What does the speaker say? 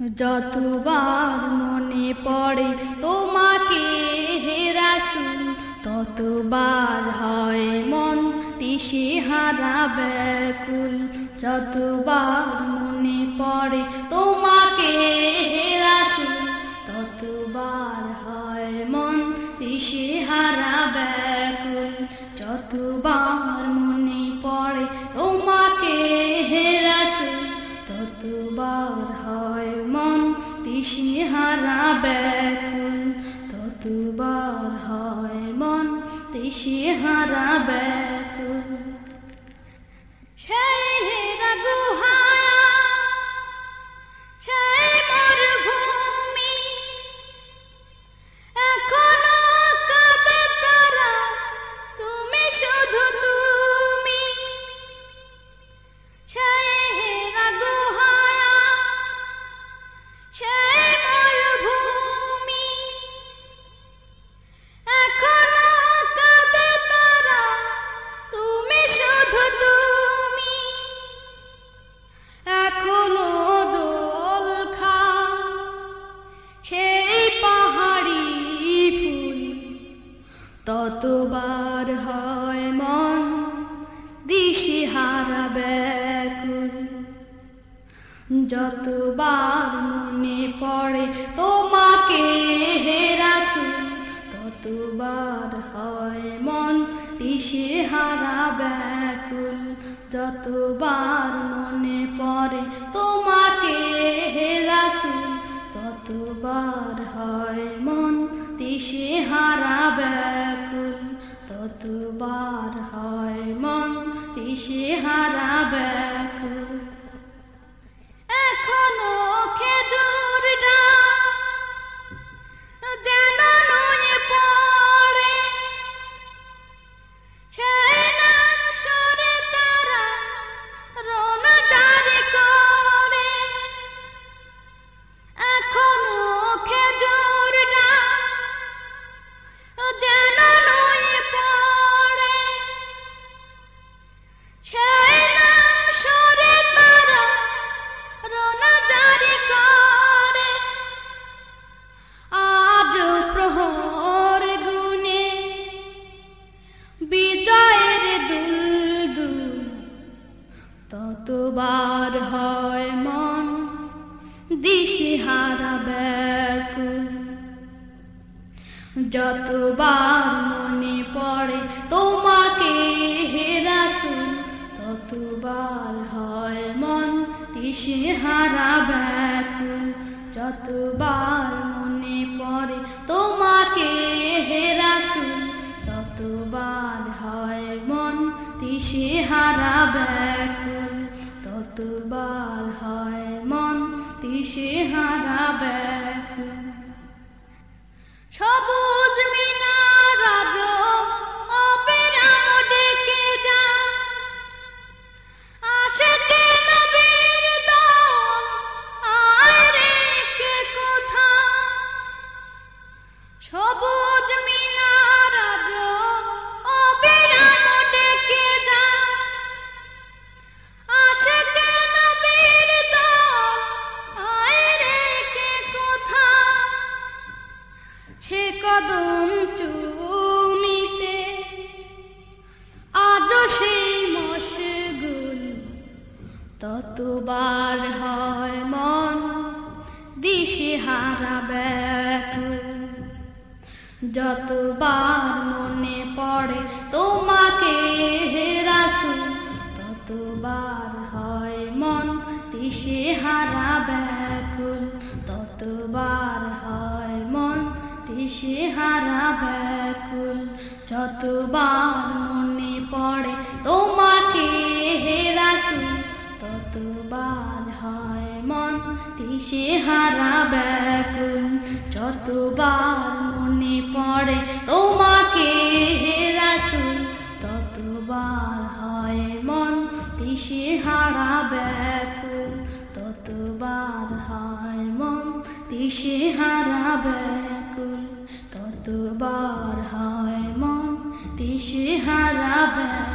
যতবার মনে পড়ে তোমাকে হেরাসুল ততবার হয় মন দিশে হারা ব্যাকুল। যতবার মনে পড়ে তোমাকে হেরাসুল ততবার হয় মন দিশে হারা ব্যাকুল। যতবার মনে পড়ে তোমাকে হেরাসুল ততবার দিশেহারা ব্যাকুল ততবার হয় মন দিশেহারা ব্যাকুল। যতবার মনে পড়ে তোমাকে হেরাসুল ততবার হয় মন দিশেহারা ব্যাকুল। যতবার মনে পড়ে তোমাকে হেরাসুল ততবার হয় মন দিশেহারা ব্যাকুল। ততবার হয় মন দিশেহারা ব্যাকুল। ততবার হয় মন দিশেহারা ব্যাকুল যতবার মনে পড়ে তোমাকে হেরাসুল ততবার হয় মন দিশেহারা ব্যাকুল যতবার মনে পড়ে তোমাকে হেরাসুল ততবার হয় মন দিশেহারা ব্যাকুল ততবার হয় মন দিশেহারা ব্যাকুল ততবার হয় মন দিশে হারা ব্যাকুল যতবার মনে পড়ে তোমাকে হেরাসুল ততবার হয় মন দিশে হারা ব্যাকুল ততবার হয় মন দিশে হারা ব্যাকুল যতবার মনে পড়ে তোমাকে সে হারা ব্যাকুল, যতবার মনে পড়ে তোমাকে রাসুল, ততবার হয় মন দিশে হারা ব্যাকুল, ততবার হয় মন দিশে হারা ব্যাকুল, ততবার হয় মন দিশে হারা ব্যাকুল।